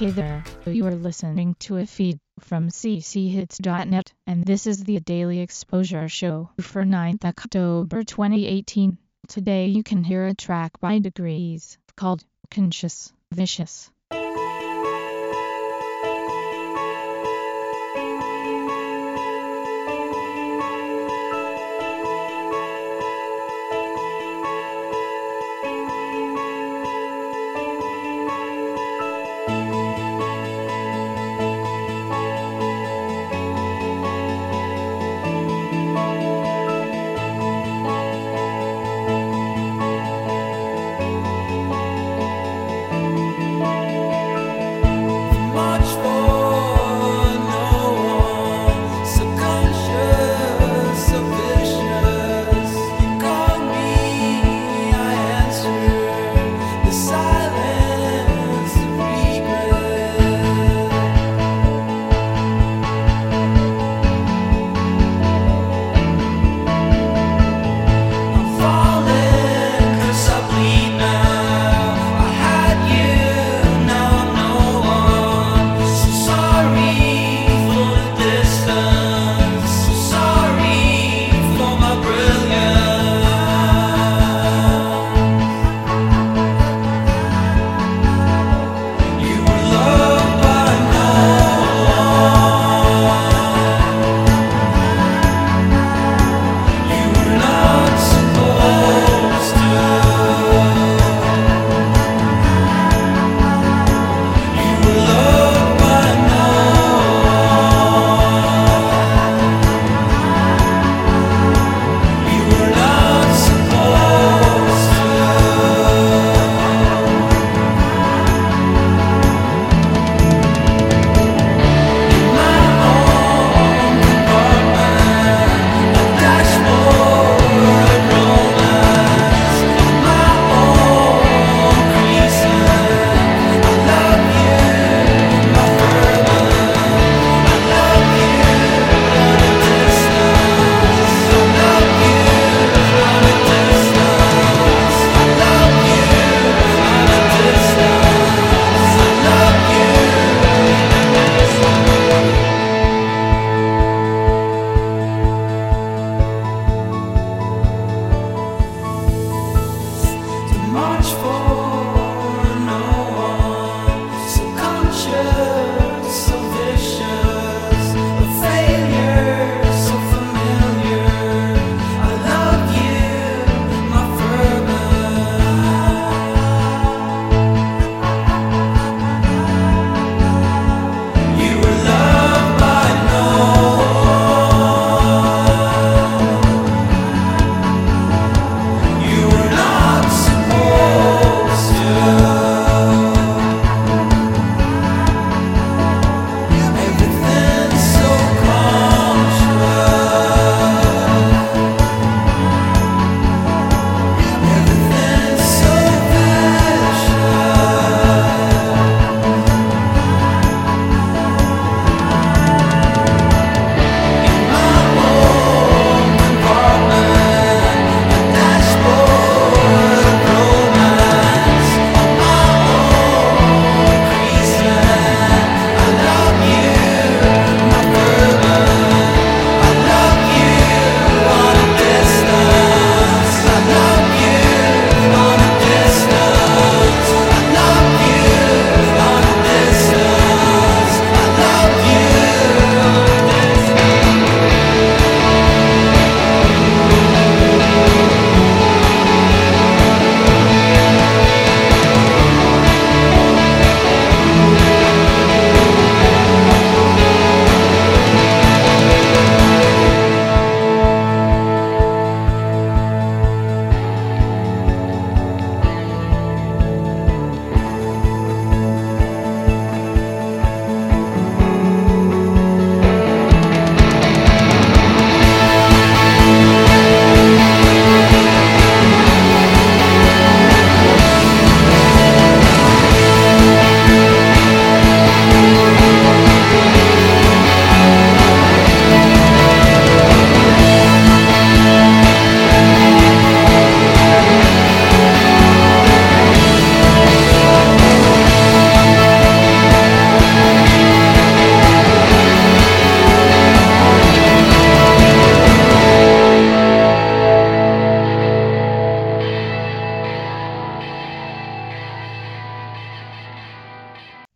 Hey there, you are listening to a feed from cchits.net, and this is the Daily Exposure Show for 9th October 2018. Today you can hear a track by Degrees called Conscious Vicious.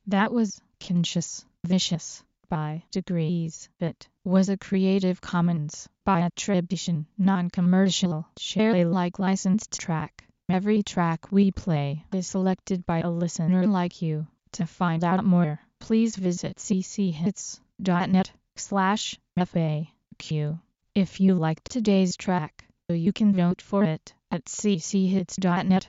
That was Conscious Vicious by Degrees. It was a Creative Commons by attribution, non-commercial, share Alike licensed track. Every track we play is selected by a listener like you. To find out more, please visit cchits.net slash FAQ. If you liked today's track, you can vote for it at cchits.net